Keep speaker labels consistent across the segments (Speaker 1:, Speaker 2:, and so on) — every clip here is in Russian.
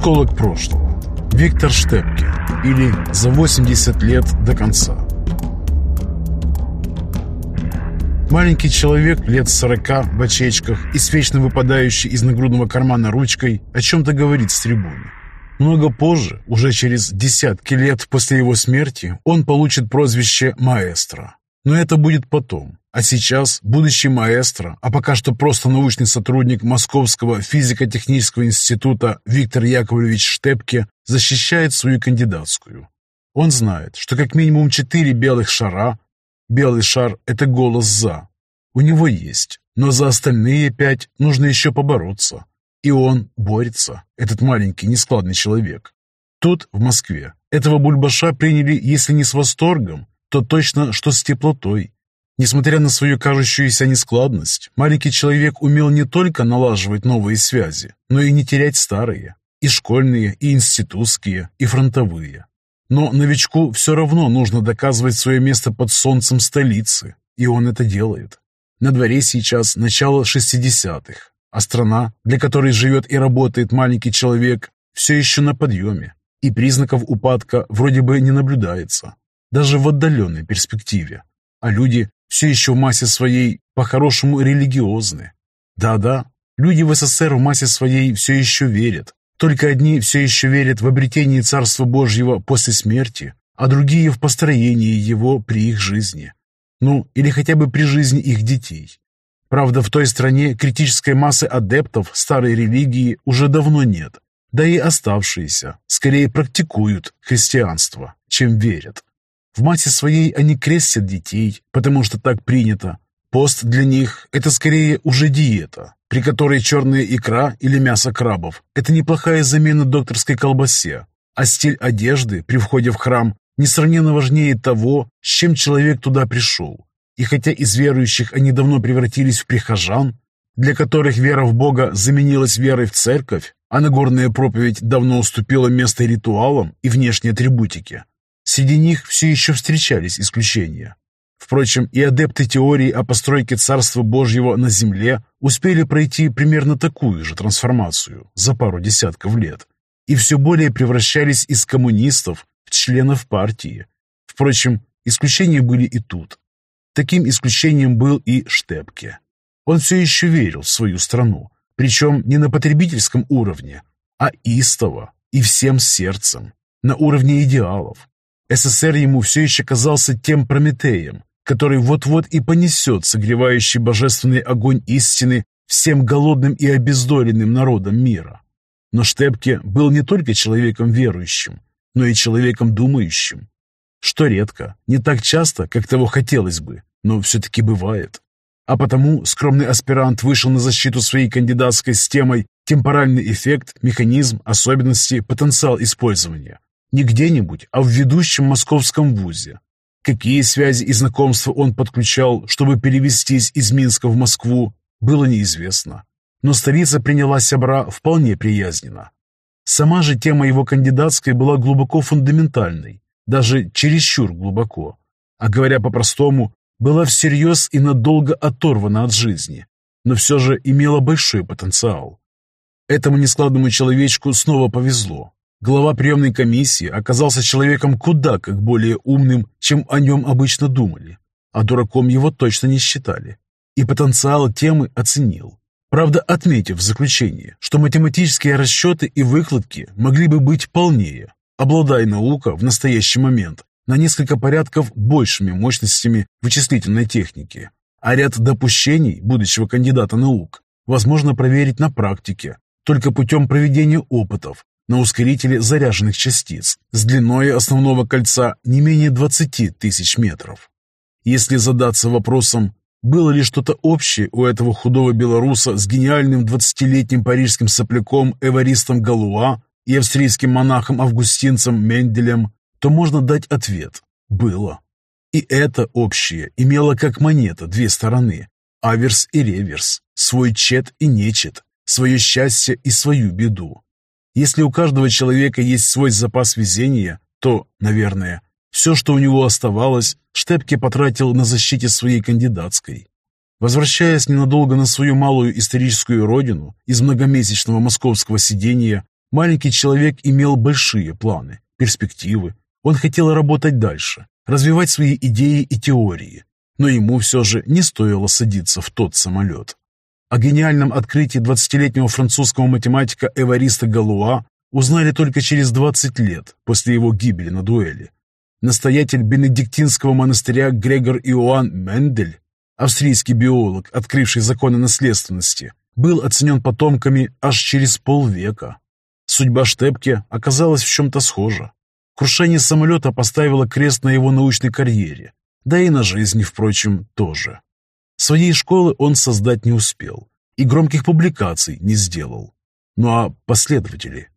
Speaker 1: Осколок прошлого. Виктор Штепке. Или «За 80 лет до конца». Маленький человек лет сорока в очечках и с вечно из нагрудного кармана ручкой о чем-то говорит с трибуны. Много позже, уже через десятки лет после его смерти, он получит прозвище «маэстро». Но это будет потом. А сейчас будущий маэстро, а пока что просто научный сотрудник Московского физико-технического института Виктор Яковлевич Штепке защищает свою кандидатскую. Он знает, что как минимум четыре белых шара, белый шар – это голос «за», у него есть, но за остальные пять нужно еще побороться. И он борется, этот маленький нескладный человек. Тут, в Москве, этого бульбаша приняли, если не с восторгом, то точно, что с теплотой. Несмотря на свою кажущуюся нескладность, маленький человек умел не только налаживать новые связи, но и не терять старые, и школьные, и институтские, и фронтовые. Но новичку все равно нужно доказывать свое место под солнцем столицы, и он это делает. На дворе сейчас начало 60-х, а страна, для которой живет и работает маленький человек, все еще на подъеме, и признаков упадка вроде бы не наблюдается, даже в отдаленной перспективе. А люди все еще в массе своей по-хорошему религиозны. Да-да, люди в СССР в массе своей все еще верят. Только одни все еще верят в обретение Царства Божьего после смерти, а другие в построении его при их жизни. Ну, или хотя бы при жизни их детей. Правда, в той стране критической массы адептов старой религии уже давно нет, да и оставшиеся скорее практикуют христианство, чем верят. В массе своей они крестят детей, потому что так принято. Пост для них – это скорее уже диета, при которой черная икра или мясо крабов – это неплохая замена докторской колбасе, а стиль одежды при входе в храм несравненно важнее того, с чем человек туда пришел. И хотя из верующих они давно превратились в прихожан, для которых вера в Бога заменилась верой в церковь, а Нагорная проповедь давно уступила место ритуалам и внешней атрибутике, Среди них все еще встречались исключения. Впрочем, и адепты теории о постройке Царства Божьего на земле успели пройти примерно такую же трансформацию за пару десятков лет и все более превращались из коммунистов в членов партии. Впрочем, исключения были и тут. Таким исключением был и Штепке. Он все еще верил в свою страну, причем не на потребительском уровне, а истово и всем сердцем, на уровне идеалов, СССР ему все еще казался тем Прометеем, который вот-вот и понесет согревающий божественный огонь истины всем голодным и обездоленным народам мира. Но Штепке был не только человеком верующим, но и человеком думающим, что редко, не так часто, как того хотелось бы, но все-таки бывает. А потому скромный аспирант вышел на защиту своей кандидатской с темой «Темпоральный эффект, механизм, особенности, потенциал использования», не где-нибудь, а в ведущем московском вузе. Какие связи и знакомства он подключал, чтобы перевестись из Минска в Москву, было неизвестно. Но столица приняла Сябра вполне приязненно. Сама же тема его кандидатской была глубоко фундаментальной, даже чересчур глубоко. А говоря по-простому, была всерьез и надолго оторвана от жизни, но все же имела большой потенциал. Этому нескладному человечку снова повезло. Глава приемной комиссии оказался человеком куда как более умным, чем о нем обычно думали, а дураком его точно не считали. И потенциал темы оценил. Правда, отметив в заключении, что математические расчеты и выкладки могли бы быть полнее, обладая наука в настоящий момент на несколько порядков большими мощностями вычислительной техники, а ряд допущений будущего кандидата наук возможно проверить на практике, только путем проведения опытов, на ускорителе заряженных частиц с длиной основного кольца не менее 20 тысяч метров. Если задаться вопросом, было ли что-то общее у этого худого белоруса с гениальным 20-летним парижским сопляком Эваристом Галуа и австрийским монахом-августинцем Менделем, то можно дать ответ – было. И это общее имело как монета две стороны – аверс и реверс, свой чет и нечет, свое счастье и свою беду. Если у каждого человека есть свой запас везения, то, наверное, все, что у него оставалось, Штепке потратил на защите своей кандидатской. Возвращаясь ненадолго на свою малую историческую родину из многомесячного московского сидения, Маленький человек имел большие планы, перспективы. Он хотел работать дальше, развивать свои идеи и теории. Но ему все же не стоило садиться в тот самолет. О гениальном открытии 20-летнего французского математика Эвариста Галуа узнали только через 20 лет после его гибели на дуэли. Настоятель бенедиктинского монастыря Грегор Иоанн Мендель, австрийский биолог, открывший законы наследственности, был оценен потомками аж через полвека. Судьба Штепке оказалась в чем-то схожа. Крушение самолета поставило крест на его научной карьере, да и на жизни, впрочем, тоже. Своей школы он создать не успел и громких публикаций не сделал. Ну а последователи?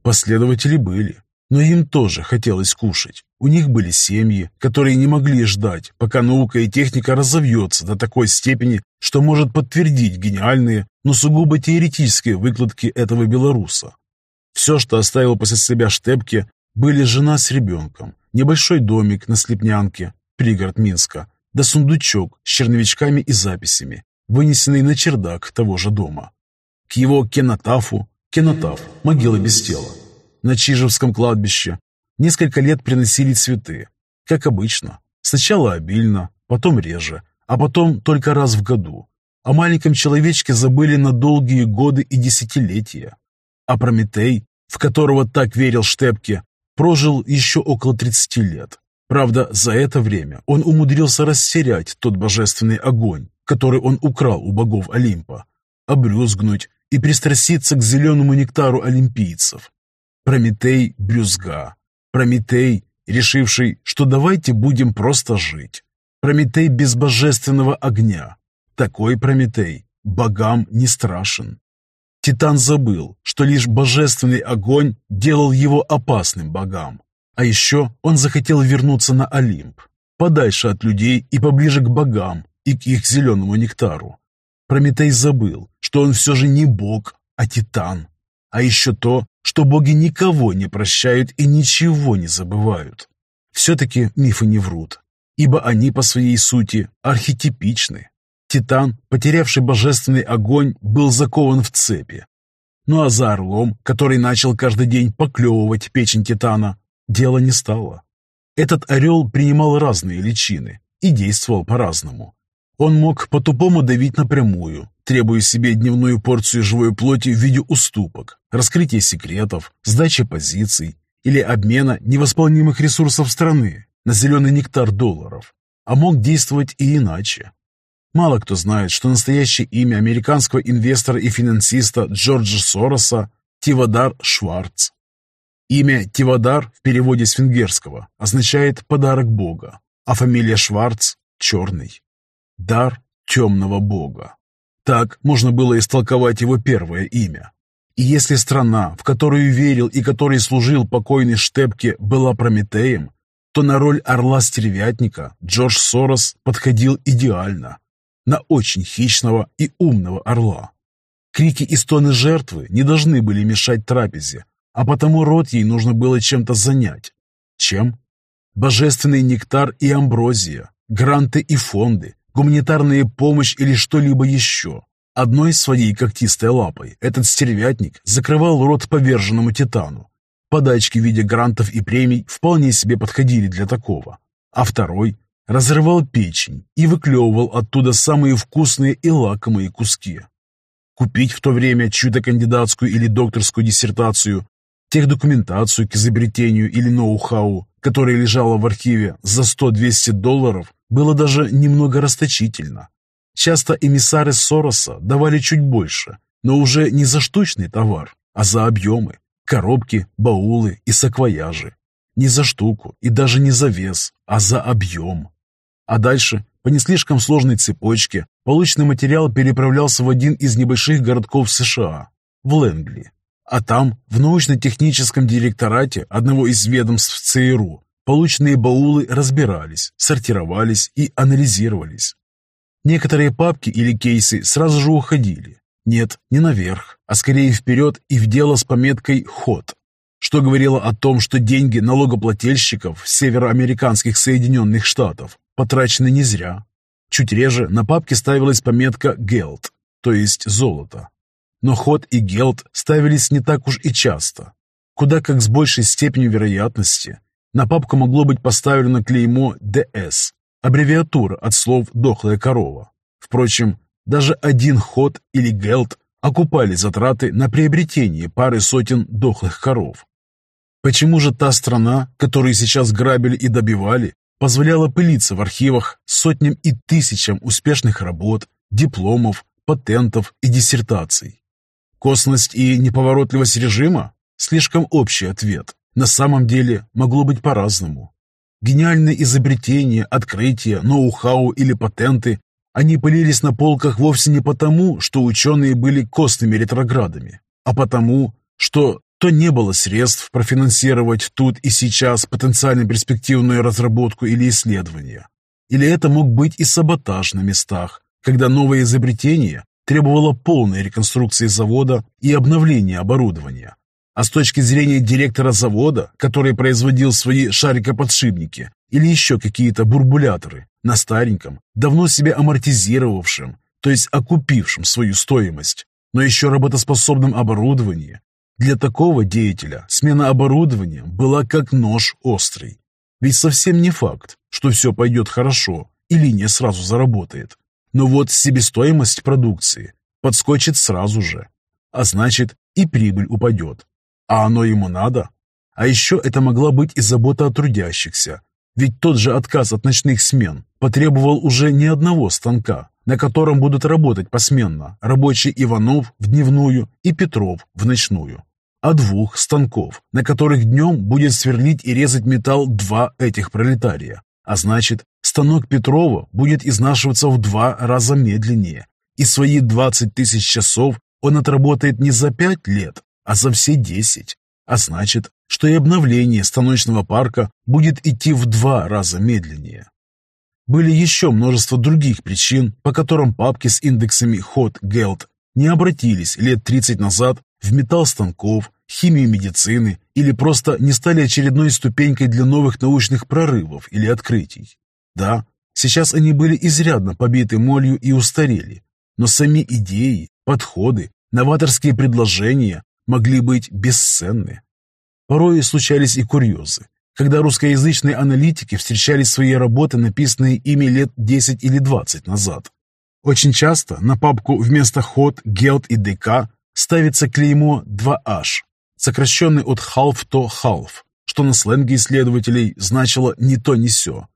Speaker 1: Последователи были, но им тоже хотелось кушать. У них были семьи, которые не могли ждать, пока наука и техника разовьется до такой степени, что может подтвердить гениальные, но сугубо теоретические выкладки этого белоруса. Все, что оставил после себя Штепке, были жена с ребенком, небольшой домик на Слепнянке, пригород Минска, да сундучок с черновичками и записями, вынесенный на чердак того же дома. К его кенотафу, кенотаф, могила без тела, на Чижевском кладбище. Несколько лет приносили цветы, как обычно. Сначала обильно, потом реже, а потом только раз в году. О маленьком человечке забыли на долгие годы и десятилетия. А Прометей, в которого так верил Штепке, прожил еще около 30 лет. Правда, за это время он умудрился растерять тот божественный огонь, который он украл у богов Олимпа, обрюзгнуть и пристраститься к зеленому нектару олимпийцев, Прометей – брюзга. Прометей, решивший, что давайте будем просто жить. Прометей без божественного огня. Такой Прометей богам не страшен. Титан забыл, что лишь божественный огонь делал его опасным богам. А еще он захотел вернуться на Олимп, подальше от людей и поближе к богам и к их зеленому нектару. Прометей забыл, что он все же не бог, а титан. А еще то, что боги никого не прощают и ничего не забывают. Все-таки мифы не врут, ибо они по своей сути архетипичны. Титан, потерявший божественный огонь, был закован в цепи. Ну а за орлом, который начал каждый день поклевывать печень Титана, дело не стало. Этот орел принимал разные личины и действовал по-разному. Он мог по-тупому давить напрямую, требуя себе дневную порцию живой плоти в виде уступок, раскрытия секретов, сдачи позиций или обмена невосполнимых ресурсов страны на зеленый нектар долларов, а мог действовать и иначе. Мало кто знает, что настоящее имя американского инвестора и финансиста Джорджа Сороса – Тивадар Шварц. Имя Тивадар в переводе с венгерского означает «подарок Бога», а фамилия Шварц – «черный». Дар темного бога. Так можно было истолковать его первое имя. И если страна, в которую верил и которой служил покойный Штепке, была Прометеем, то на роль орла-стервятника Джордж Сорос подходил идеально. На очень хищного и умного орла. Крики и стоны жертвы не должны были мешать трапезе, а потому рот ей нужно было чем-то занять. Чем? Божественный нектар и амброзия, гранты и фонды, гуманитарная помощь или что-либо еще. Одной своей когтистой лапой этот стервятник закрывал рот поверженному титану. Подачки в виде грантов и премий вполне себе подходили для такого. А второй разрывал печень и выклевывал оттуда самые вкусные и лакомые куски. Купить в то время чью-то кандидатскую или докторскую диссертацию, техдокументацию к изобретению или ноу-хау, которая лежала в архиве за 100-200 долларов, было даже немного расточительно. Часто эмиссары Сороса давали чуть больше, но уже не за штучный товар, а за объемы, коробки, баулы и саквояжи. Не за штуку и даже не за вес, а за объем. А дальше, по не слишком сложной цепочке, полученный материал переправлялся в один из небольших городков США, в Лэнгли. А там, в научно-техническом директорате одного из ведомств ЦРУ, Полученные баулы разбирались, сортировались и анализировались. Некоторые папки или кейсы сразу же уходили. Нет, не наверх, а скорее вперед и в дело с пометкой «Ход», что говорило о том, что деньги налогоплательщиков североамериканских Соединенных Штатов потрачены не зря. Чуть реже на папке ставилась пометка «Гелд», то есть «золото». Но ход и гелд ставились не так уж и часто. Куда как с большей степенью вероятности на папку могло быть поставлено клеймо «ДС», аббревиатура от слов «дохлая корова». Впрочем, даже один ход или гелд окупали затраты на приобретение пары сотен дохлых коров. Почему же та страна, которую сейчас грабили и добивали, позволяла пылиться в архивах сотням и тысячам успешных работ, дипломов, патентов и диссертаций? Косность и неповоротливость режима? Слишком общий ответ. На самом деле могло быть по-разному. Гениальные изобретения, открытия, ноу-хау или патенты они пылились на полках вовсе не потому, что ученые были костными ретроградами, а потому, что то не было средств профинансировать тут и сейчас потенциально перспективную разработку или исследование. Или это мог быть и саботаж на местах, когда новое изобретение требовало полной реконструкции завода и обновления оборудования. А с точки зрения директора завода, который производил свои шарикоподшипники или еще какие-то бурбуляторы, на стареньком, давно себе амортизировавшем, то есть окупившем свою стоимость, но еще работоспособном оборудовании. Для такого деятеля смена оборудования была как нож острый. Ведь совсем не факт, что все пойдет хорошо и линия сразу заработает. Но вот себестоимость продукции подскочит сразу же, а значит и прибыль упадет. А оно ему надо? А еще это могла быть и забота о трудящихся, ведь тот же отказ от ночных смен потребовал уже не одного станка, на котором будут работать посменно рабочий Иванов в дневную и Петров в ночную, а двух станков, на которых днем будет сверлить и резать металл два этих пролетария. А значит, станок Петрова будет изнашиваться в два раза медленнее, и свои 20 тысяч часов он отработает не за пять лет, а за все десять. А значит, что и обновление станочного парка будет идти в два раза медленнее. Были еще множество других причин, по которым папки с индексами Hot Geld не обратились лет 30 назад в металл станков, химию медицины или просто не стали очередной ступенькой для новых научных прорывов или открытий. Да, сейчас они были изрядно побиты молью и устарели, но сами идеи, подходы, новаторские предложения могли быть бесценны. Порой случались и курьезы, когда русскоязычные аналитики встречали свои работы, написанные ими лет 10 или 20 назад. Очень часто на папку вместо ход, гелд и ДК ставится клеймо 2H, сокращенный от half to half, что на сленге исследователей значило «не то, не сё».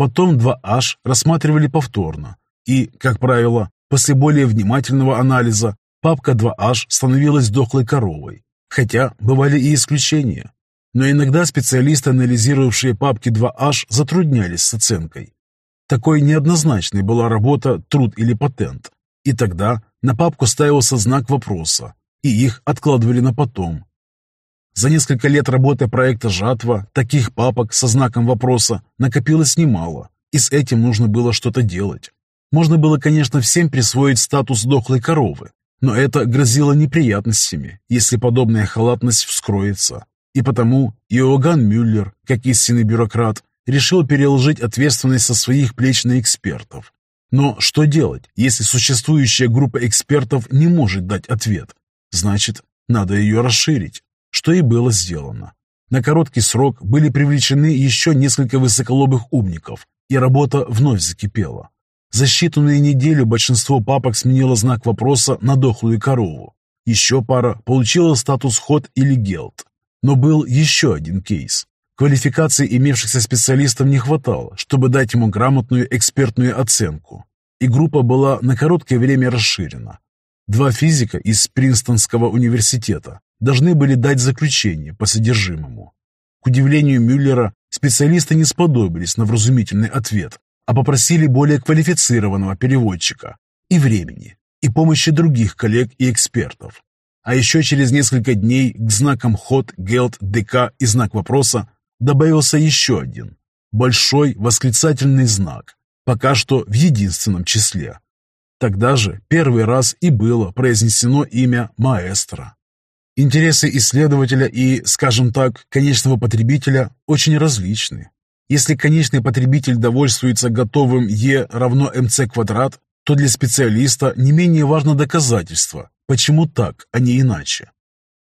Speaker 1: Потом 2H рассматривали повторно, и, как правило, после более внимательного анализа, папка 2H становилась дохлой коровой, хотя бывали и исключения. Но иногда специалисты, анализировавшие папки 2H, затруднялись с оценкой. Такой неоднозначной была работа, труд или патент. И тогда на папку ставился знак вопроса, и их откладывали на потом. За несколько лет работы проекта «Жатва» таких папок со знаком вопроса накопилось немало, и с этим нужно было что-то делать. Можно было, конечно, всем присвоить статус дохлой коровы, но это грозило неприятностями, если подобная халатность вскроется. И потому Иоганн Мюллер, как истинный бюрократ, решил переложить ответственность со своих плеч на экспертов. Но что делать, если существующая группа экспертов не может дать ответ? Значит, надо ее расширить, что и было сделано. На короткий срок были привлечены еще несколько высоколобых умников, и работа вновь закипела. За считанные неделю большинство папок сменило знак вопроса на дохлую корову. Еще пара получила статус ход или гелд. Но был еще один кейс. Квалификации имевшихся специалистов не хватало, чтобы дать ему грамотную экспертную оценку. И группа была на короткое время расширена. Два физика из Принстонского университета должны были дать заключение по содержимому. К удивлению Мюллера, специалисты не сподобились на вразумительный ответ, а попросили более квалифицированного переводчика и времени, и помощи других коллег и экспертов. А еще через несколько дней к знакам ход, гелд, ДК и знак вопроса добавился еще один – большой восклицательный знак, пока что в единственном числе. Тогда же первый раз и было произнесено имя маэстро. Интересы исследователя и, скажем так, конечного потребителя очень различны. Если конечный потребитель довольствуется готовым Е равно МЦ квадрат, то для специалиста не менее важно доказательство, почему так, а не иначе.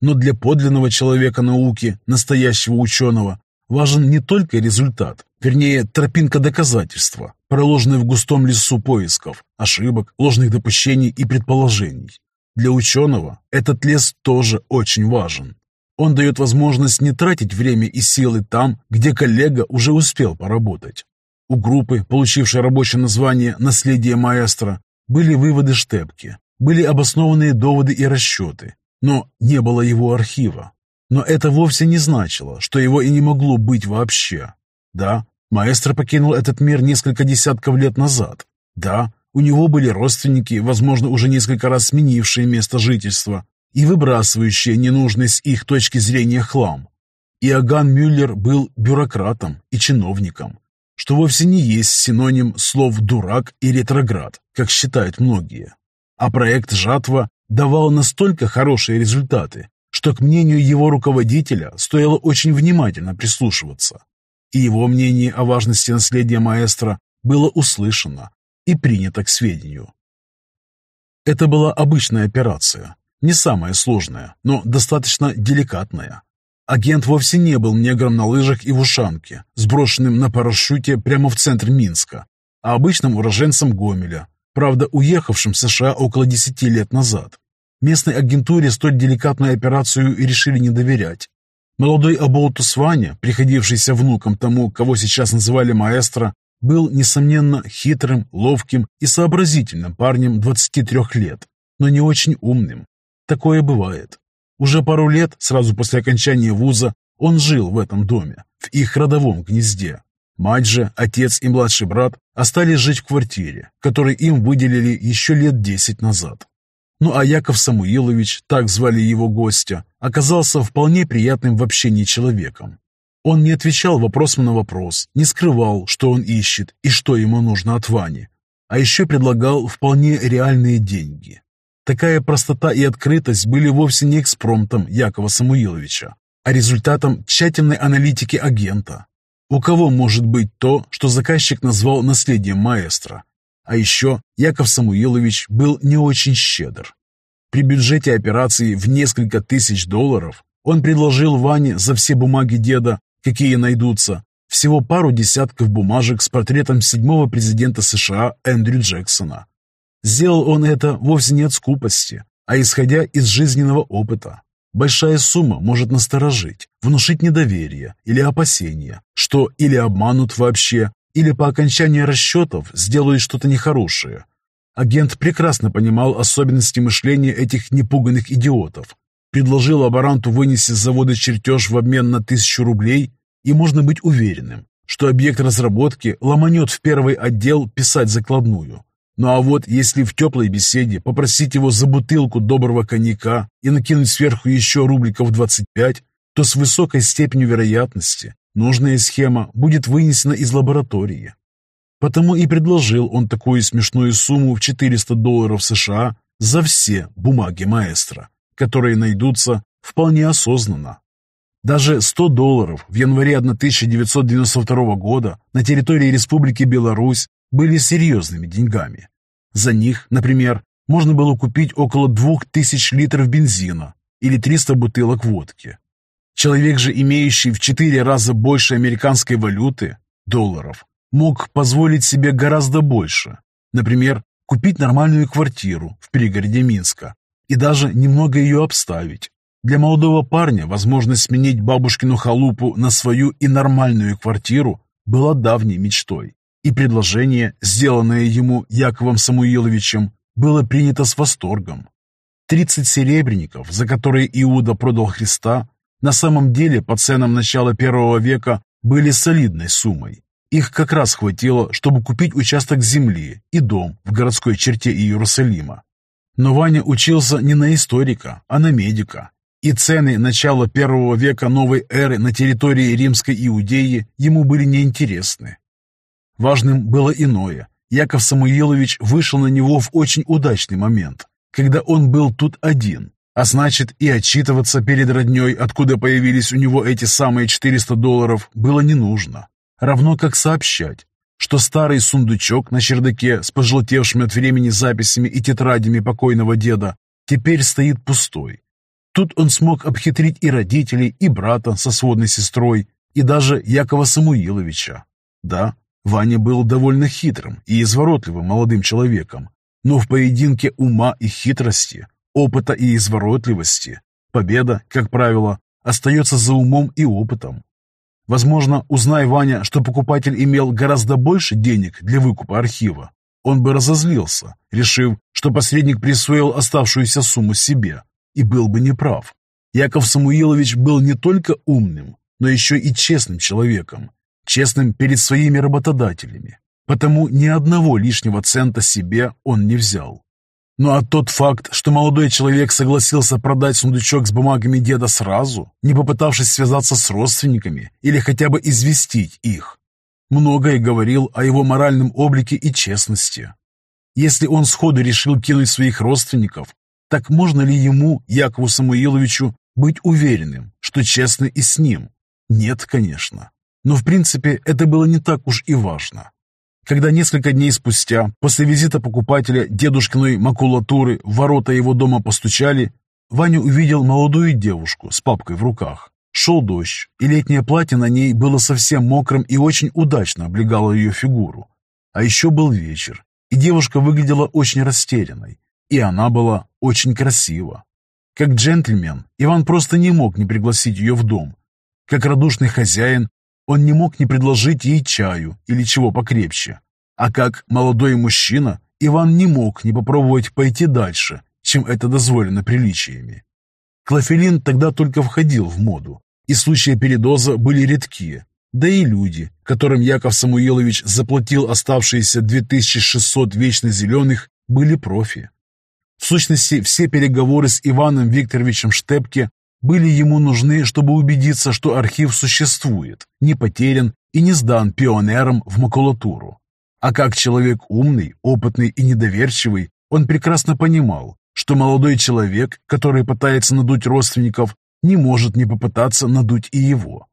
Speaker 1: Но для подлинного человека науки, настоящего ученого, важен не только результат, вернее, тропинка доказательства, проложенная в густом лесу поисков, ошибок, ложных допущений и предположений. Для ученого этот лес тоже очень важен. Он дает возможность не тратить время и силы там, где коллега уже успел поработать. У группы, получившей рабочее название «Наследие маэстро», были выводы Штепки, были обоснованные доводы и расчеты, но не было его архива. Но это вовсе не значило, что его и не могло быть вообще. Да, маэстро покинул этот мир несколько десятков лет назад. Да, у него были родственники, возможно, уже несколько раз сменившие место жительства и выбрасывающие ненужный с их точки зрения хлам. Иоганн Мюллер был бюрократом и чиновником, что вовсе не есть синоним слов «дурак» и «ретроград», как считают многие. А проект «Жатва» давал настолько хорошие результаты, что к мнению его руководителя стоило очень внимательно прислушиваться. И его мнение о важности наследия маэстро было услышано и принято к сведению. Это была обычная операция, не самая сложная, но достаточно деликатная. Агент вовсе не был негром на лыжах и в ушанке, сброшенным на парашюте прямо в центр Минска, а обычным уроженцем Гомеля, правда, уехавшим в США около 10 лет назад. Местной агентуре столь деликатную операцию и решили не доверять. Молодой Аболтус Ваня, приходившийся внуком тому, кого сейчас называли маэстро, был, несомненно, хитрым, ловким и сообразительным парнем 23 лет, но не очень умным. Такое бывает. Уже пару лет, сразу после окончания вуза, он жил в этом доме, в их родовом гнезде. Мать же, отец и младший брат остались жить в квартире, которую им выделили еще лет десять назад. Ну а Яков Самуилович, так звали его гостя, оказался вполне приятным в общении человеком. Он не отвечал вопросом на вопрос, не скрывал, что он ищет и что ему нужно от Вани, а еще предлагал вполне реальные деньги. Такая простота и открытость были вовсе не экспромтом Якова Самуиловича, а результатом тщательной аналитики агента. У кого может быть то, что заказчик назвал наследием маэстро? А еще Яков Самуилович был не очень щедр. При бюджете операции в несколько тысяч долларов он предложил Ване за все бумаги деда, какие найдутся, всего пару десятков бумажек с портретом седьмого президента США Эндрю Джексона. Сделал он это вовсе не от скупости, а исходя из жизненного опыта. Большая сумма может насторожить, внушить недоверие или опасение, что или обманут вообще, или по окончании расчетов сделают что-то нехорошее. Агент прекрасно понимал особенности мышления этих непуганных идиотов. Предложил лаборанту вынести с завода чертеж в обмен на тысячу рублей, и можно быть уверенным, что объект разработки ломанет в первый отдел писать закладную. Ну а вот если в теплой беседе попросить его за бутылку доброго коньяка и накинуть сверху еще рубликов 25, то с высокой степенью вероятности нужная схема будет вынесена из лаборатории. Потому и предложил он такую смешную сумму в 400 долларов США за все бумаги маэстро, которые найдутся вполне осознанно. Даже 100 долларов в январе 1992 года на территории Республики Беларусь были серьезными деньгами. За них, например, можно было купить около 2000 литров бензина или 300 бутылок водки. Человек же, имеющий в 4 раза больше американской валюты, долларов, мог позволить себе гораздо больше. Например, купить нормальную квартиру в пригороде Минска и даже немного ее обставить. Для молодого парня возможность сменить бабушкину халупу на свою и нормальную квартиру была давней мечтой и предложение, сделанное ему Яковом Самуиловичем, было принято с восторгом. Тридцать серебряников, за которые Иуда продал Христа, на самом деле по ценам начала первого века были солидной суммой. Их как раз хватило, чтобы купить участок земли и дом в городской черте Иерусалима. Но Ваня учился не на историка, а на медика, и цены начала первого века новой эры на территории римской Иудеи ему были неинтересны. Важным было иное. Яков Самуилович вышел на него в очень удачный момент, когда он был тут один, а значит и отчитываться перед родней, откуда появились у него эти самые 400 долларов, было не нужно. Равно как сообщать, что старый сундучок на чердаке с пожелтевшими от времени записями и тетрадями покойного деда теперь стоит пустой. Тут он смог обхитрить и родителей, и брата со сводной сестрой, и даже Якова Самуиловича. Да, Ваня был довольно хитрым и изворотливым молодым человеком, но в поединке ума и хитрости, опыта и изворотливости победа, как правило, остается за умом и опытом. Возможно, узнай Ваня, что покупатель имел гораздо больше денег для выкупа архива, он бы разозлился, решив, что посредник присвоил оставшуюся сумму себе, и был бы неправ. Яков Самуилович был не только умным, но еще и честным человеком, честным перед своими работодателями. Потому ни одного лишнего цента себе он не взял. Ну а тот факт, что молодой человек согласился продать сундучок с бумагами деда сразу, не попытавшись связаться с родственниками или хотя бы известить их, многое говорил о его моральном облике и честности. Если он сходу решил кинуть своих родственников, так можно ли ему, Якову Самуиловичу, быть уверенным, что честно и с ним? Нет, конечно. Но в принципе это было не так уж и важно. Когда несколько дней спустя, после визита покупателя дедушкиной макулатуры, в ворота его дома постучали, Ваня увидел молодую девушку с папкой в руках. Шел дождь, и летнее платье на ней было совсем мокрым и очень удачно облегало ее фигуру. А еще был вечер, и девушка выглядела очень растерянной, и она была очень красива. Как джентльмен, Иван просто не мог не пригласить ее в дом. Как радушный хозяин, он не мог не предложить ей чаю или чего покрепче. А как молодой мужчина, Иван не мог не попробовать пойти дальше, чем это дозволено приличиями. Клофелин тогда только входил в моду, и случаи передоза были редкие, да и люди, которым Яков Самуилович заплатил оставшиеся 2600 вечно зеленых, были профи. В сущности, все переговоры с Иваном Викторовичем Штепке были ему нужны, чтобы убедиться, что архив существует, не потерян и не сдан пионерам в макулатуру. А как человек умный, опытный и недоверчивый, он прекрасно понимал, что молодой человек, который пытается надуть родственников, не может не попытаться надуть и его.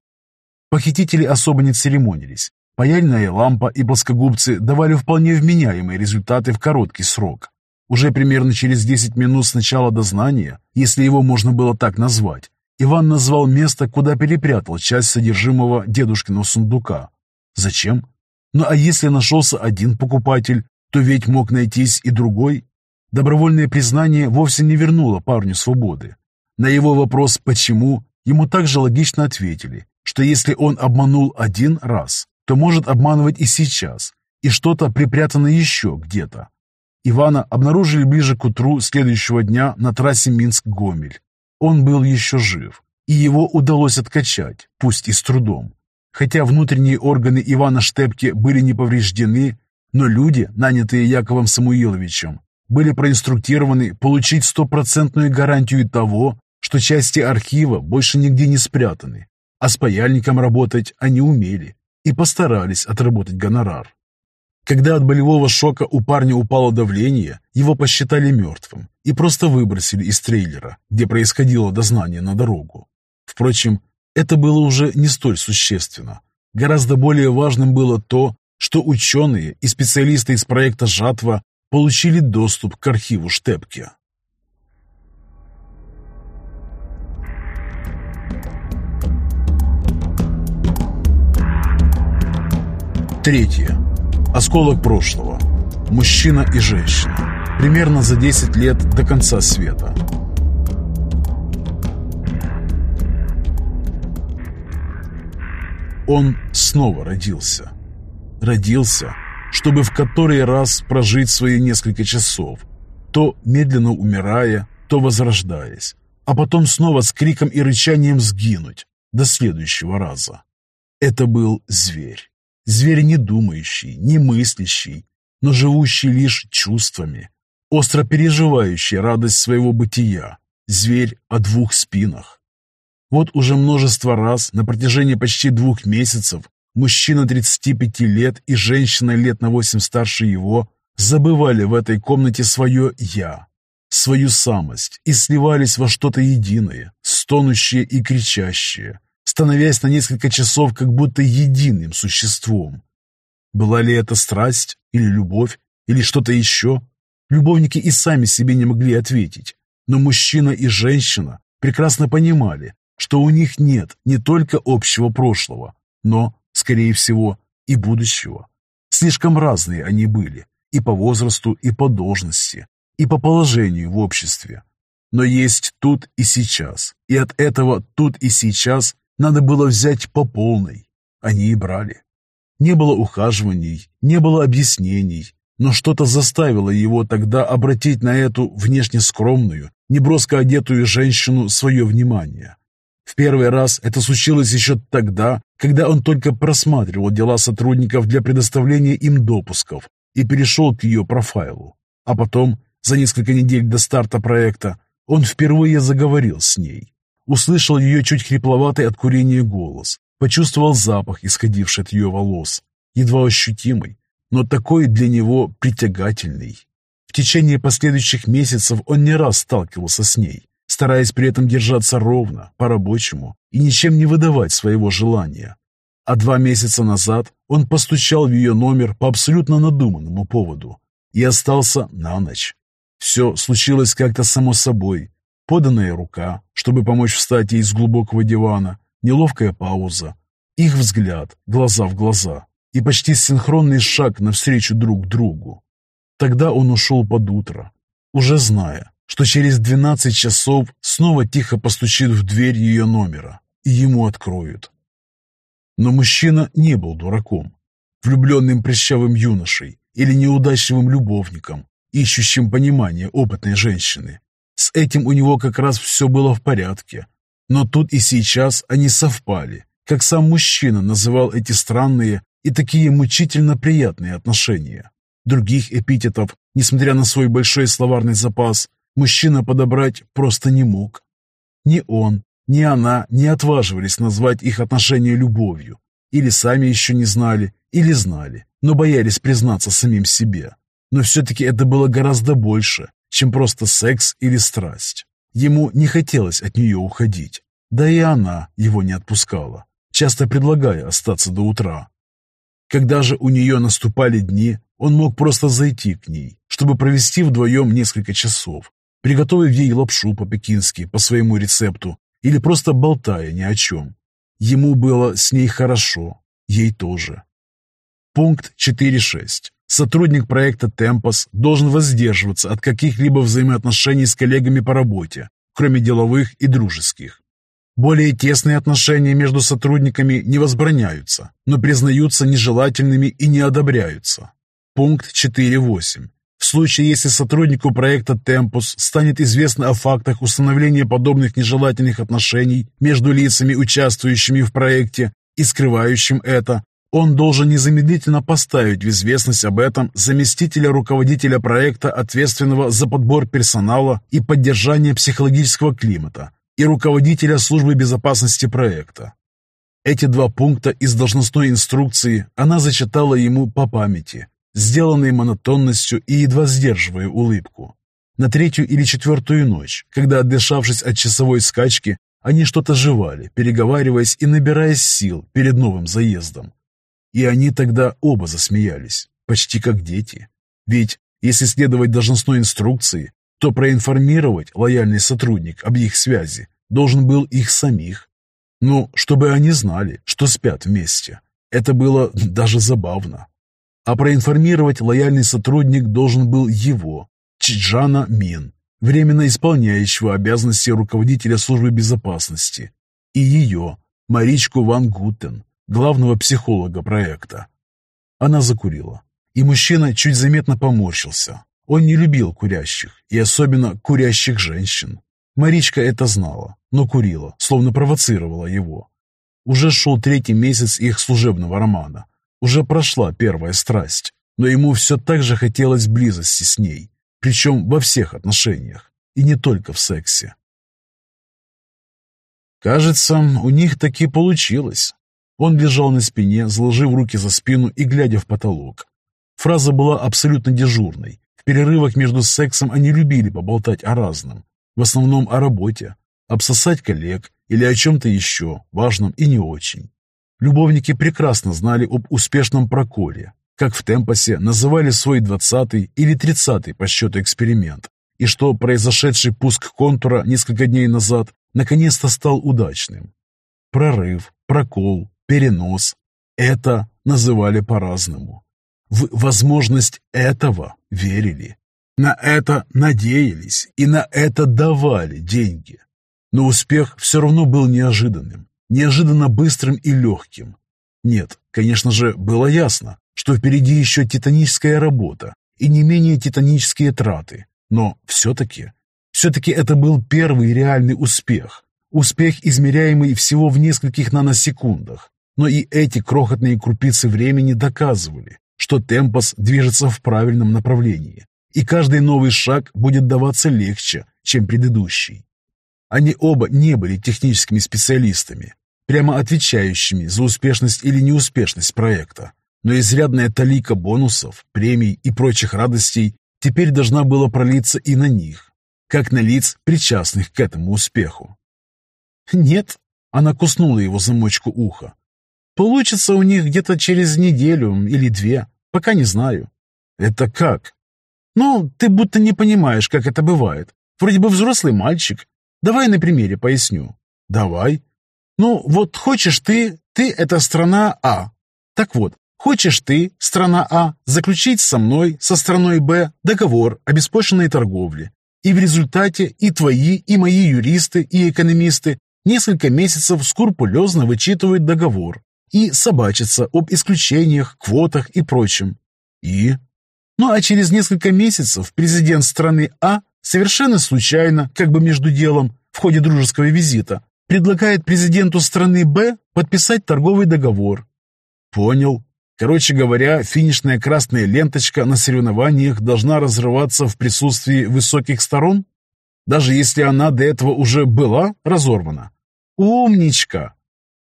Speaker 1: Похитители особо не церемонились. Паяльная лампа и плоскогубцы давали вполне вменяемые результаты в короткий срок. Уже примерно через 10 минут с начала дознания, если его можно было так назвать, Иван назвал место, куда перепрятал часть содержимого дедушкиного сундука. Зачем? Ну а если нашелся один покупатель, то ведь мог найтись и другой. Добровольное признание вовсе не вернуло парню свободы. На его вопрос «почему?» ему также логично ответили, что если он обманул один раз, то может обманывать и сейчас, и что-то припрятано еще где-то. Ивана обнаружили ближе к утру следующего дня на трассе Минск-Гомель. Он был еще жив, и его удалось откачать, пусть и с трудом. Хотя внутренние органы Ивана Штепки были не повреждены, но люди, нанятые Яковом Самуиловичем, были проинструктированы получить стопроцентную гарантию того, что части архива больше нигде не спрятаны, а с паяльником работать они умели и постарались отработать гонорар. Когда от болевого шока у парня упало давление, его посчитали мертвым и просто выбросили из трейлера, где происходило дознание на дорогу. Впрочем, это было уже не столь существенно. Гораздо более важным было то, что ученые и специалисты из проекта «Жатва» получили доступ к архиву Штепке. Третье. Осколок прошлого. Мужчина и женщина. Примерно за 10 лет до конца света. Он снова родился. Родился, чтобы в который раз прожить свои несколько часов, то медленно умирая, то возрождаясь, а потом снова с криком и рычанием сгинуть до следующего раза. Это был зверь. Зверь не думающий, не мыслящий, но живущий лишь чувствами, остро переживающий радость своего бытия. Зверь о двух спинах. Вот уже множество раз на протяжении почти двух месяцев мужчина 35 лет и женщина лет на 8 старше его забывали в этой комнате свое «я», свою самость и сливались во что-то единое, стонущее и кричащее, становясь на несколько часов как будто единым существом. Была ли это страсть или любовь, или что-то еще? Любовники и сами себе не могли ответить. Но мужчина и женщина прекрасно понимали, что у них нет не только общего прошлого, но, скорее всего, и будущего. Слишком разные они были и по возрасту, и по должности, и по положению в обществе. Но есть тут и сейчас, и от этого тут и сейчас надо было взять по полной. Они и брали. Не было ухаживаний, не было объяснений, но что-то заставило его тогда обратить на эту внешне скромную, неброско одетую женщину свое внимание. В первый раз это случилось еще тогда, когда он только просматривал дела сотрудников для предоставления им допусков и перешел к ее профайлу. А потом, за несколько недель до старта проекта, он впервые заговорил с ней. Услышал ее чуть хрипловатый от курения голос, почувствовал запах, исходивший от ее волос, едва ощутимый, но такой для него притягательный. В течение последующих месяцев он не раз сталкивался с ней, стараясь при этом держаться ровно, по-рабочему и ничем не выдавать своего желания. А два месяца назад он постучал в ее номер по абсолютно надуманному поводу и остался на ночь. Все случилось как-то само собой. Поданная рука, чтобы помочь встать ей из глубокого дивана, неловкая пауза, их взгляд, глаза в глаза и почти синхронный шаг навстречу друг другу. Тогда он ушел под утро, уже зная, что через 12 часов снова тихо постучит в дверь ее номера, и ему откроют. Но мужчина не был дураком, влюбленным прыщавым юношей или неудачливым любовником, ищущим понимание опытной женщины. С этим у него как раз все было в порядке. Но тут и сейчас они совпали, как сам мужчина называл эти странные и такие мучительно приятные отношения. Других эпитетов, несмотря на свой большой словарный запас, мужчина подобрать просто не мог. Ни он, ни она не отваживались назвать их отношения любовью. Или сами еще не знали, или знали, но боялись признаться самим себе. Но все-таки это было гораздо больше, чем просто секс или страсть. Ему не хотелось от нее уходить. Да и она его не отпускала, часто предлагая остаться до утра. Когда же у нее наступали дни, он мог просто зайти к ней, чтобы провести вдвоем несколько часов, приготовив ей лапшу по-пекински по своему рецепту или просто болтая ни о чем. Ему было с ней хорошо, ей тоже. Пункт 4.6. Сотрудник проекта «Темпос» должен воздерживаться от каких-либо взаимоотношений с коллегами по работе, кроме деловых и дружеских. Более тесные отношения между сотрудниками не возбраняются, но признаются нежелательными и не одобряются. Пункт 4.8. В случае, если сотруднику проекта «Темпус» станет известно о фактах установления подобных нежелательных отношений между лицами, участвующими в проекте, и скрывающим это, он должен незамедлительно поставить в известность об этом заместителя руководителя проекта, ответственного за подбор персонала и поддержание психологического климата, и руководителя службы безопасности проекта. Эти два пункта из должностной инструкции она зачитала ему по памяти, сделанной монотонностью и едва сдерживая улыбку. На третью или четвертую ночь, когда, отдышавшись от часовой скачки, они что-то жевали, переговариваясь и набираясь сил перед новым заездом. И они тогда оба засмеялись, почти как дети. Ведь, если следовать должностной инструкции, то проинформировать лояльный сотрудник об их связи должен был их самих. Ну, чтобы они знали, что спят вместе. Это было даже забавно. А проинформировать лояльный сотрудник должен был его, Чиджана Мин, временно исполняющего обязанности руководителя службы безопасности, и ее, Маричку Ван Гутен, главного психолога проекта. Она закурила, и мужчина чуть заметно поморщился. Он не любил курящих, и особенно курящих женщин. Маричка это знала, но курила, словно провоцировала его. Уже шел третий месяц их служебного романа, уже прошла первая страсть, но ему все так же хотелось близости с ней, причем во всех отношениях, и не только в сексе. Кажется, у них таки получилось. Он лежал на спине, заложив руки за спину и глядя в потолок. Фраза была абсолютно дежурной. В перерывах между сексом они любили поболтать о разном. В основном о работе, обсосать коллег или о чем-то еще, важном и не очень. Любовники прекрасно знали об успешном проколе, как в Темпосе называли свой двадцатый или тридцатый по счету эксперимент, и что произошедший пуск контура несколько дней назад наконец-то стал удачным. Прорыв, прокол, перенос – это называли по-разному. В возможность этого верили. На это надеялись и на это давали деньги. Но успех все равно был неожиданным, неожиданно быстрым и легким. Нет, конечно же, было ясно, что впереди еще титаническая работа и не менее титанические траты. Но все-таки, все-таки это был первый реальный успех. Успех, измеряемый всего в нескольких наносекундах. Но и эти крохотные крупицы времени доказывали, что темпос движется в правильном направлении, и каждый новый шаг будет даваться легче, чем предыдущий. Они оба не были техническими специалистами, прямо отвечающими за успешность или неуспешность проекта, но изрядная талика бонусов, премий и прочих радостей теперь должна была пролиться и на них, как на лиц, причастных к этому успеху. «Нет», — она куснула его замочку уха, «получится у них где-то через неделю или две, пока не знаю». «Это как?» «Ну, ты будто не понимаешь, как это бывает. Вроде бы взрослый мальчик. Давай на примере поясню». «Давай». «Ну, вот хочешь ты, ты — это страна А. Так вот, хочешь ты, страна А, заключить со мной, со страной Б, договор о беспошлиной торговле. И в результате и твои, и мои юристы, и экономисты несколько месяцев скрупулезно вычитывают договор и собачатся об исключениях, квотах и прочем. И? Ну а через несколько месяцев президент страны А совершенно случайно, как бы между делом, в ходе дружеского визита, предлагает президенту страны Б подписать торговый договор. Понял. Короче говоря, финишная красная ленточка на соревнованиях должна разрываться в присутствии высоких сторон, даже если она до этого уже была разорвана. Умничка!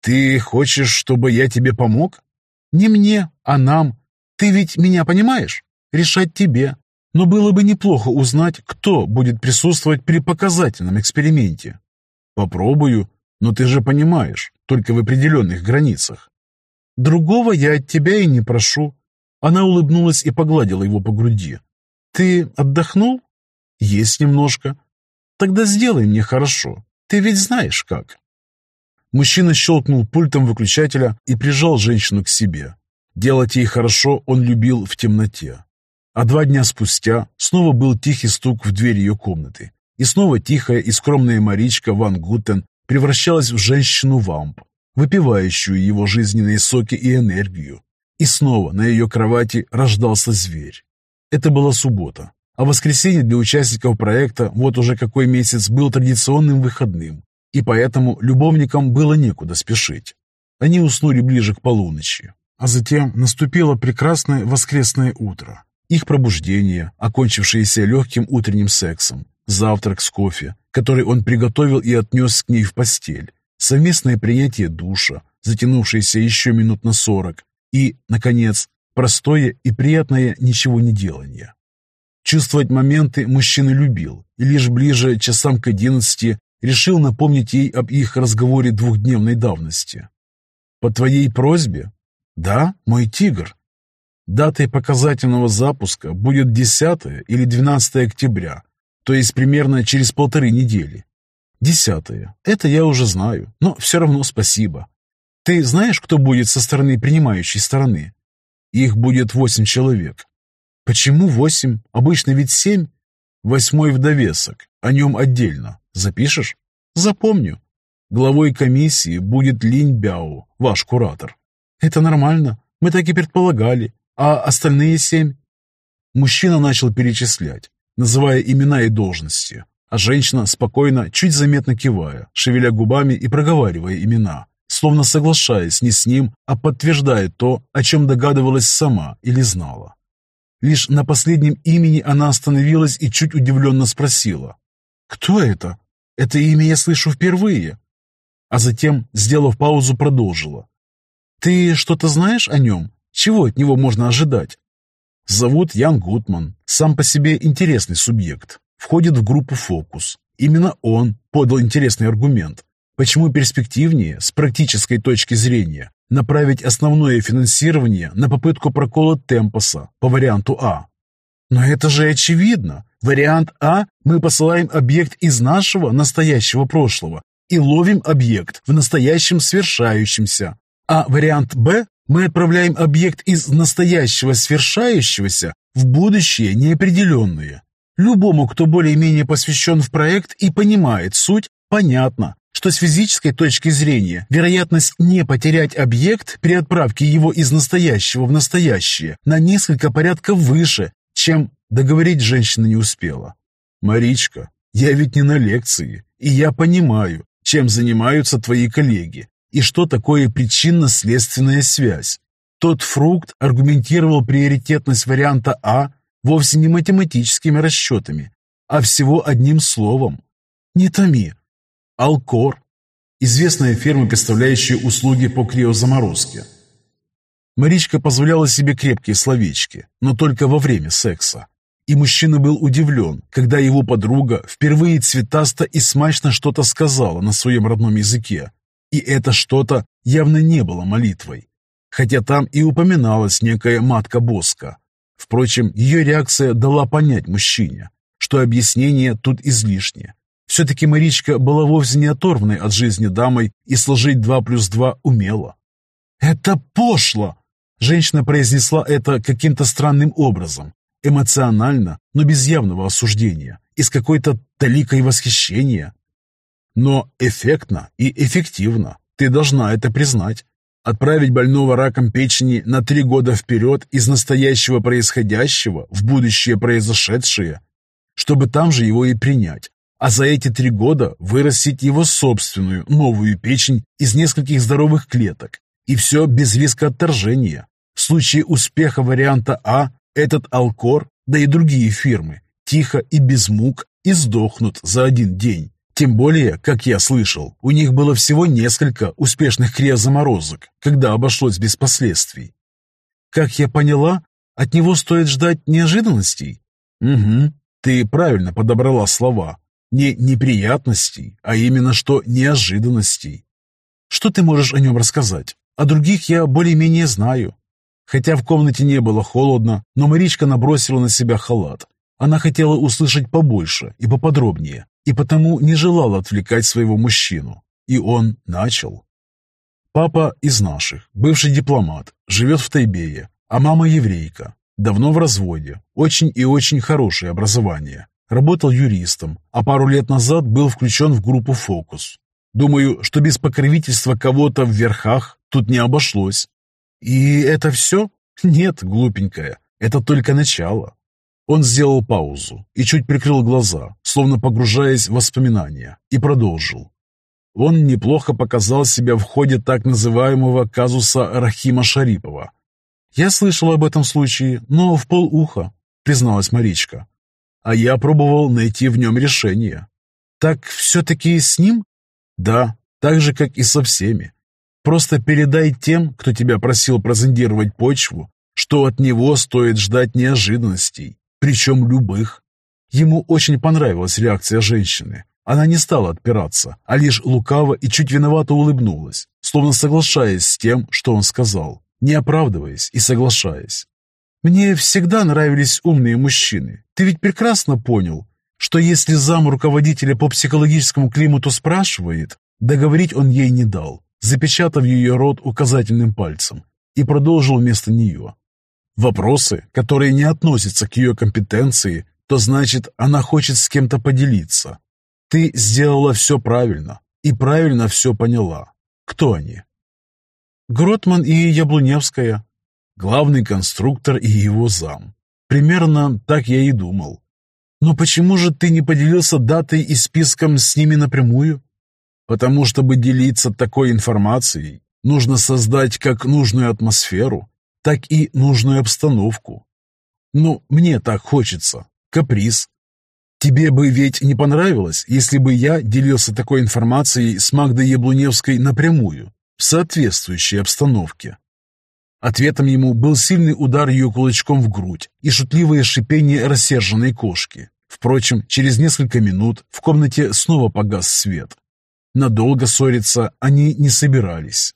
Speaker 1: Ты хочешь, чтобы я тебе помог? Не мне, а нам. Ты ведь меня понимаешь? Решать тебе. Но было бы неплохо узнать, кто будет присутствовать при показательном эксперименте. Попробую, но ты же понимаешь, только в определенных границах. Другого я от тебя и не прошу. Она улыбнулась и погладила его по груди. Ты отдохнул? Есть немножко. Тогда сделай мне хорошо. Ты ведь знаешь как. Мужчина щелкнул пультом выключателя и прижал женщину к себе. Делать ей хорошо он любил в темноте. А два дня спустя снова был тихий стук в дверь ее комнаты. И снова тихая и скромная Маричка Ван Гутен превращалась в женщину-вамп, выпивающую его жизненные соки и энергию. И снова на ее кровати рождался зверь. Это была суббота, а воскресенье для участников проекта вот уже какой месяц был традиционным выходным, и поэтому любовникам было некуда спешить. Они уснули ближе к полуночи, а затем наступило прекрасное воскресное утро. Их пробуждение, окончившееся легким утренним сексом, завтрак с кофе, который он приготовил и отнес к ней в постель, совместное принятие душа, затянувшееся еще минут на сорок, и, наконец, простое и приятное ничего не делание. Чувствовать моменты мужчина любил, и лишь ближе часам к одиннадцати решил напомнить ей об их разговоре двухдневной давности. «По твоей просьбе?» «Да, мой тигр». Датой показательного запуска будет 10 или 12 октября, то есть примерно через полторы недели. Десятое. Это я уже знаю, но все равно спасибо. Ты знаешь, кто будет со стороны принимающей стороны? Их будет восемь человек. Почему восемь? Обычно ведь семь. Восьмой в довесок, о нем отдельно. Запишешь? Запомню. Главой комиссии будет Линь Бяо, ваш куратор. Это нормально, мы так и предполагали. А остальные семь? Мужчина начал перечислять называя имена и должности, а женщина спокойно, чуть заметно кивая, шевеля губами и проговаривая имена, словно соглашаясь не с ним, а подтверждая то, о чем догадывалась сама или знала. Лишь на последнем имени она остановилась и чуть удивленно спросила. «Кто это? Это имя я слышу впервые». А затем, сделав паузу, продолжила. «Ты что-то знаешь о нем? Чего от него можно ожидать?» Зовут Ян Гутман. Сам по себе интересный субъект. Входит в группу «Фокус». Именно он подал интересный аргумент. Почему перспективнее, с практической точки зрения, направить основное финансирование на попытку прокола темпоса по варианту А. Но это же очевидно. Вариант А мы посылаем объект из нашего настоящего прошлого и ловим объект в настоящем свершающемся. А вариант Б мы отправляем объект из настоящего свершающегося в будущее неопределенное. Любому, кто более-менее посвящен в проект и понимает суть, понятно, что с физической точки зрения вероятность не потерять объект при отправке его из настоящего в настоящее на несколько порядков выше, чем договорить женщина не успела. «Маричка, я ведь не на лекции, и я понимаю, чем занимаются твои коллеги, и что такое причинно-следственная связь. Тот фрукт аргументировал приоритетность варианта А вовсе не математическими расчетами, а всего одним словом. Не томи, Алкор – известная фирма, представляющая услуги по криозаморозке. Маричка позволяла себе крепкие словечки, но только во время секса. И мужчина был удивлен, когда его подруга впервые цветасто и смачно что-то сказала на своем родном языке. И это что-то явно не было молитвой. Хотя там и упоминалась некая матка Боска. Впрочем, ее реакция дала понять мужчине, что объяснение тут излишнее. Все-таки Маричка была вовсе не оторванной от жизни дамой и сложить два плюс два умела. «Это пошло!» Женщина произнесла это каким-то странным образом, эмоционально, но без явного осуждения, и с какой-то толикой восхищения. Но эффектно и эффективно, ты должна это признать. Отправить больного раком печени на три года вперед из настоящего происходящего в будущее произошедшее, чтобы там же его и принять, а за эти три года вырастить его собственную новую печень из нескольких здоровых клеток. И все без риска отторжения. В случае успеха варианта А этот Алкор, да и другие фирмы, тихо и без мук издохнут за один день. Тем более, как я слышал, у них было всего несколько успешных криозаморозок, когда обошлось без последствий. Как я поняла, от него стоит ждать неожиданностей? Угу, ты правильно подобрала слова. Не неприятностей, а именно что неожиданностей. Что ты можешь о нем рассказать? О других я более-менее знаю. Хотя в комнате не было холодно, но Маричка набросила на себя халат. Она хотела услышать побольше и поподробнее, и потому не желала отвлекать своего мужчину. И он начал. Папа из наших, бывший дипломат, живет в Тайбее, а мама еврейка. Давно в разводе, очень и очень хорошее образование. Работал юристом, а пару лет назад был включен в группу «Фокус». Думаю, что без покровительства кого-то в верхах тут не обошлось. И это все? Нет, глупенькая, это только начало. Он сделал паузу и чуть прикрыл глаза, словно погружаясь в воспоминания, и продолжил. Он неплохо показал себя в ходе так называемого казуса Рахима Шарипова. «Я слышал об этом случае, но в полуха», — призналась Маричка а я пробовал найти в нем решение. Так все-таки с ним? Да, так же, как и со всеми. Просто передай тем, кто тебя просил прозондировать почву, что от него стоит ждать неожиданностей, причем любых. Ему очень понравилась реакция женщины. Она не стала отпираться, а лишь лукаво и чуть виновато улыбнулась, словно соглашаясь с тем, что он сказал, не оправдываясь и соглашаясь. Мне всегда нравились умные мужчины. Ты ведь прекрасно понял, что если зам руководителя по психологическому климату спрашивает, договорить он ей не дал, запечатав ее рот указательным пальцем, и продолжил вместо нее. Вопросы, которые не относятся к ее компетенции, то значит, она хочет с кем-то поделиться. Ты сделала все правильно и правильно все поняла. Кто они? Гротман и Яблуневская, главный конструктор и его зам. Примерно так я и думал. Но почему же ты не поделился датой и списком с ними напрямую? Потому чтобы делиться такой информацией, нужно создать как нужную атмосферу, так и нужную обстановку. Ну, мне так хочется. Каприз. Тебе бы ведь не понравилось, если бы я делился такой информацией с Магдой Яблуневской напрямую, в соответствующей обстановке. Ответом ему был сильный удар ее кулачком в грудь и шутливое шипение рассерженной кошки. Впрочем, через несколько минут в комнате снова погас свет. Надолго ссориться они не собирались.